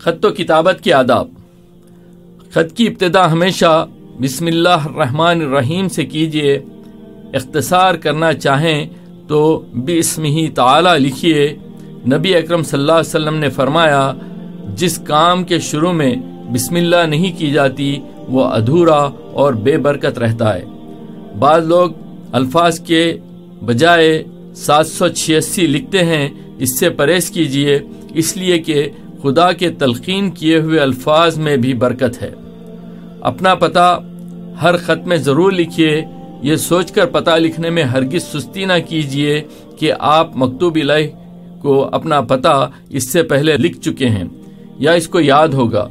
خط و کتابت کے آداب۔ خط کی ابتدا ہمیشہ بسم اللہ الرحمن الرحیم سے کیجیے اختصار کرنا چاہیں تو بسم ہی تعالی لکھیے نبی اکرم صلی اللہ علیہ وسلم نے فرمایا، جس کام کے شروع میں بسم اللہ نہیں کی جاتی، وہ ادھورا اور بے برکت رہتا ہے۔ بعض لوگ الفاظ کے بجائے سات سو چھیاسی لکھتے ہیں، اس سے پرہیز کیجیے اس لیے کہ خدا کے تلقین کیے ہوئے الفاظ میں بھی برکت ہے۔ اپنا پتہ ہر خط میں ضرور لکھیے، یہ سوچ کر پتہ لکھنے میں ہرگز سستی نہ کیجیے کہ آپ مکتوب الہ کو اپنا پتہ اس سے پہلے لکھ چکے ہیں یا اس کو یاد ہوگا۔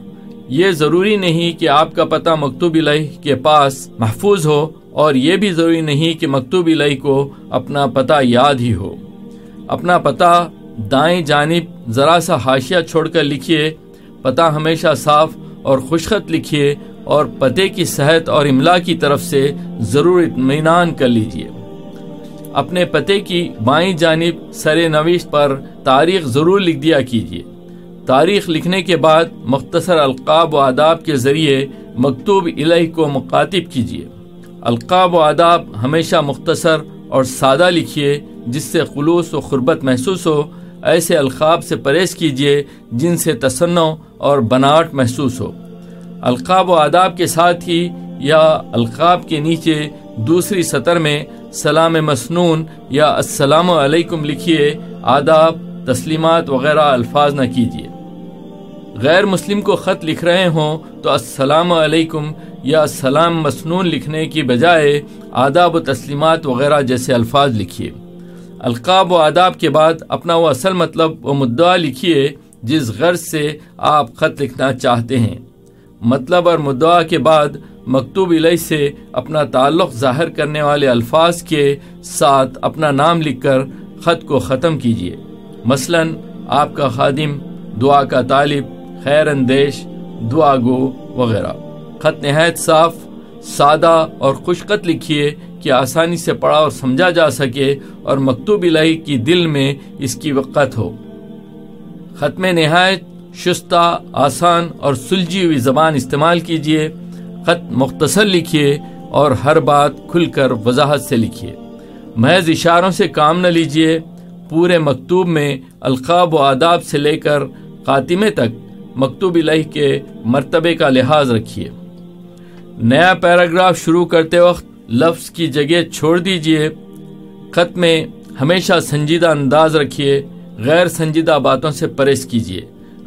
یہ ضروری نہیں کہ آپ کا پتہ مکتوب الہ کے پاس محفوظ ہو اور یہ بھی ضروری نہیں کہ مکتوب الہ کو اپنا پتہ یاد ہی ہو۔ اپنا پتہ دائیں جانب ذرا سا حاشیہ چھوڑ کر لکھیے، پتہ ہمیشہ صاف اور خوشخط لکھیے اور پتے کی صحت اور املا کی طرف سے ضرور اطمینان کر لیجیے۔ اپنے پتے کی بائیں جانب سر نویش پر تاریخ ضرور لکھ دیا کیجیے۔ تاریخ لکھنے کے بعد مختصر القاب و آداب کے ذریعے مکتوب الہ کو مخاطب کیجیے۔ القاب و آداب ہمیشہ مختصر اور سادہ لکھیے، جس سے خلوص و خربت محسوس ہو ایسے القاب سے پرہیز کیجیے جن سے تصنع اور بناوٹ محسوس ہو۔ القاب و آداب کے ساتھ ہی یا القاب کے نیچے دوسری سطر میں سلام مسنون یا السلام علیکم لکھیے، آداب، تسلیمات وغیرہ الفاظ نہ کیجیے غیر مسلم کو خط لکھ رہے ہوں تو السلام علیکم یا السلام مسنون لکھنے کی بجائے آداب و تسلیمات وغیرہ جیسے الفاظ لکھیے۔ القاب و آداب کے بعد اپنا وہ اصل مطلب و مدعا لکھیے جس غرض سے آپ خط لکھنا چاہتے ہیں۔ مطلب اور مدعا کے بعد مکتوب علیہ سے اپنا تعلق ظاہر کرنے والے الفاظ کے ساتھ اپنا نام لکھ کر خط کو ختم کیجیے۔ مثلا آپ کا خادم، دعا کا طالب، خیر اندیش، دعا گو وغیرہ۔ خط نہایت صاف، سادہ اور خوشخط لکھیے کہ آسانی سے پڑھا اور سمجھا جا سکے اور مکتوب الہی کی دل میں اس کی وقت ہو۔ خط میں نہایت شستہ، آسان اور سلجھی ہوئی زبان استعمال کیجیے خط مختصر لکھیے اور ہر بات کھل کر وضاحت سے لکھیے محض اشاروں سے کام نہ لیجیے پورے مکتوب میں القاب و آداب سے لے کر خاتمے تک مکتوب الہی کے مرتبے کا لحاظ رکھیے نیا پیراگراف شروع کرتے وقت لفظ کی جگہ چھوڑ دیجیے۔ خط میں ہمیشہ سنجیدہ انداز رکھیے غیر سنجیدہ باتوں سے پرہیز کیجیے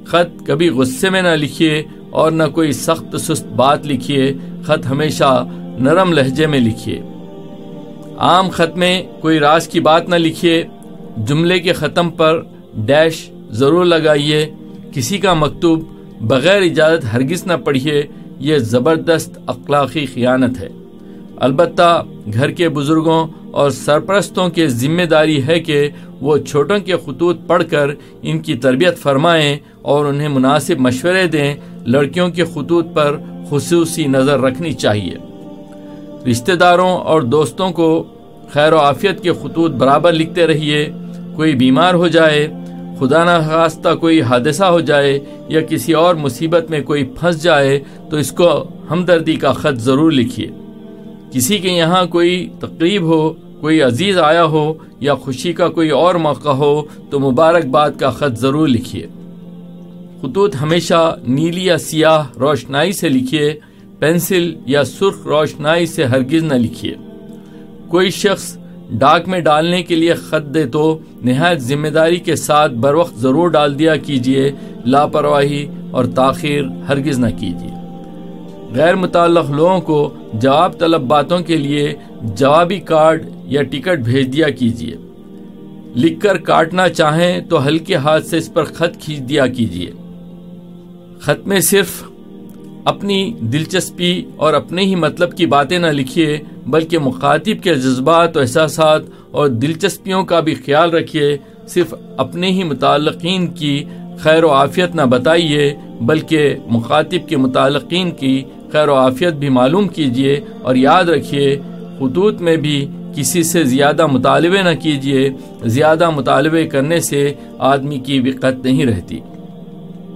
خط کبھی غصے میں نہ لکھیے اور نہ کوئی سخت سست بات لکھیے خط ہمیشہ نرم لہجے میں لکھیے عام خط میں کوئی راز کی بات نہ لکھیے جملے کے ختم پر ڈیش ضرور لگائیے۔ کسی کا مکتوب بغیر اجازت ہرگز نہ پڑھیے یہ زبردست اخلاقی خیانت ہے۔ البتہ گھر کے بزرگوں اور سرپرستوں کے ذمہ داری ہے کہ وہ چھوٹوں کے خطوط پڑھ کر ان کی تربیت فرمائیں اور انہیں مناسب مشورے دیں، لڑکیوں کے خطوط پر خصوصی نظر رکھنی چاہیے۔ رشتہ داروں اور دوستوں کو خیر و عافیت کے خطوط برابر لکھتے رہیے، کوئی بیمار ہو جائے، خدا نہ خواستہ کوئی حادثہ ہو جائے یا کسی اور مصیبت میں کوئی پھنس جائے تو اس کو ہمدردی کا خط ضرور لکھیے۔ کسی کے یہاں کوئی تقریب ہو، کوئی عزیز آیا ہو یا خوشی کا کوئی اور موقع ہو، تو مبارکباد کا خط ضرور لکھیے۔ خطوط ہمیشہ نیلی یا سیاہ روشنائی سے لکھیے، پینسل یا سرخ روشنائی سے ہرگز نہ لکھیے۔ کوئی شخص ڈاک میں ڈالنے کے لیے خط دے تو نہایت ذمہ داری کے ساتھ بر وقت ضرور ڈال دیا کیجیے لاپرواہی اور تاخیر ہرگز نہ کیجیے غیر متعلق لوگوں کو جواب طلب باتوں کے لیے جوابی کارڈ یا ٹکٹ بھیج دیا کیجیے لکھ کر کاٹنا چاہیں تو ہلکے ہاتھ سے اس پر خط کھینچ دیا کیجیے خط میں صرف اپنی دلچسپی اور اپنے ہی مطلب کی باتیں نہ لکھیے، بلکہ مخاطب کے جذبات و احساسات اور دلچسپیوں کا بھی خیال رکھیے۔ صرف اپنے ہی متعلقین کی خیر و عافیت نہ بتائیے، بلکہ مخاطب کے متعلقین کی خیر و عافیت بھی معلوم کیجیے اور یاد رکھیے خطوط میں بھی کسی سے زیادہ مطالبے نہ کیجیے زیادہ مطالبے کرنے سے آدمی کی وقت نہیں رہتی۔